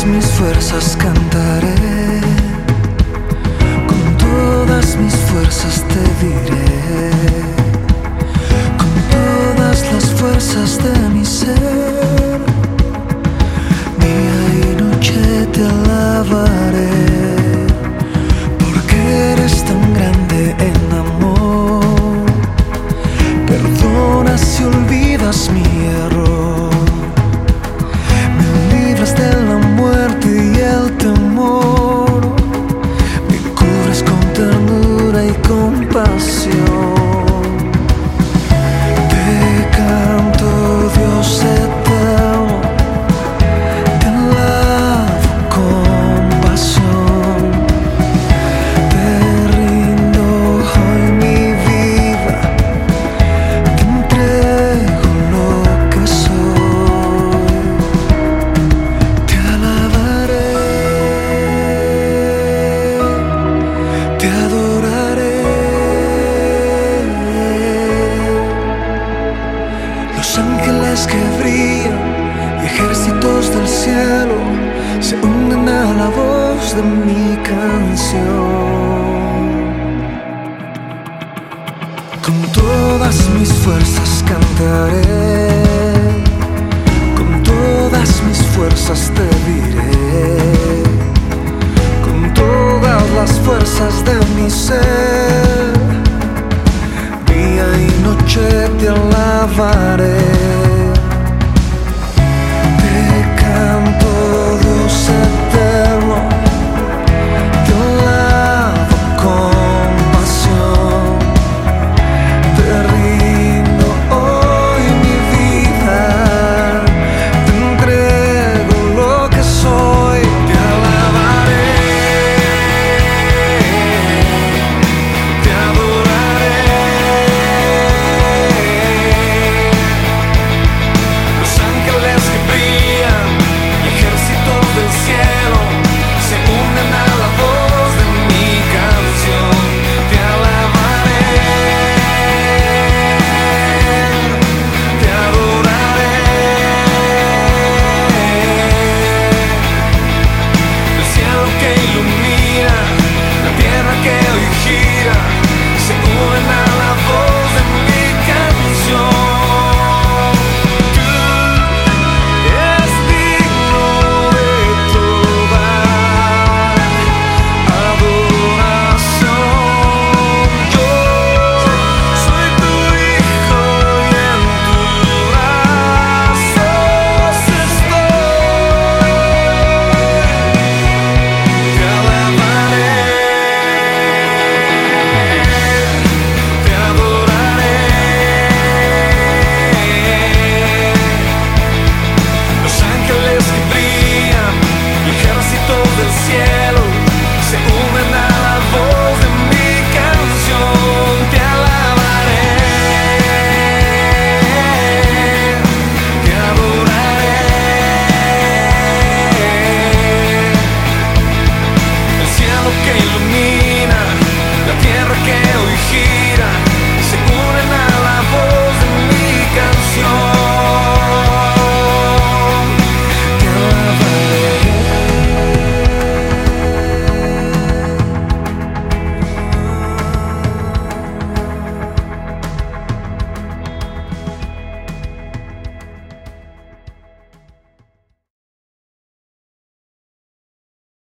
todas mis fuerzas cantaré, con todas mis fuerzas te diré. mi canción. Con todas mis fuerzas cantaré, con todas mis fuerzas te diré, con todas las fuerzas de mi ser, día y noche te alabaré.